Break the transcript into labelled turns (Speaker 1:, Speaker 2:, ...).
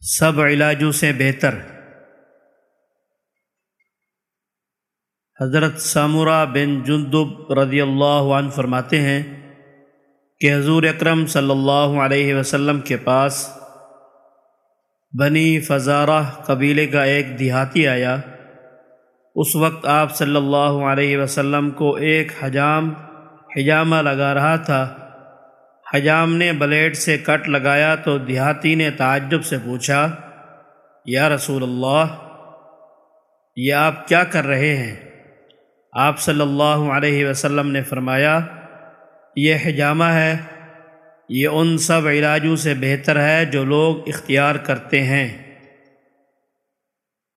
Speaker 1: سب علاجوں سے بہتر۔ حضرت سامورہ بن جندب رضی اللہ عنہ فرماتے ہیں کہ حضور اکرم صلی اللہ علیہ وسلم کے پاس بنی فزارہ قبیلے کا ایک دیہاتی آیا۔ اس وقت آپ صلی اللہ علیہ وسلم کو ایک حجام، حجامہ لگا رہا تھا۔ حجام نے بلیڈ سے کٹ لگایا تو دیہاتی نے تعجب سے پوچھا، یا رسول اللہ، یہ آپ کیا کر رہے ہیں؟ آپ صلی اللہ علیہ وسلم نے فرمایا، یہ حجامہ ہے، یہ ان سب علاجوں سے بہتر ہے جو لوگ اختیار کرتے ہیں۔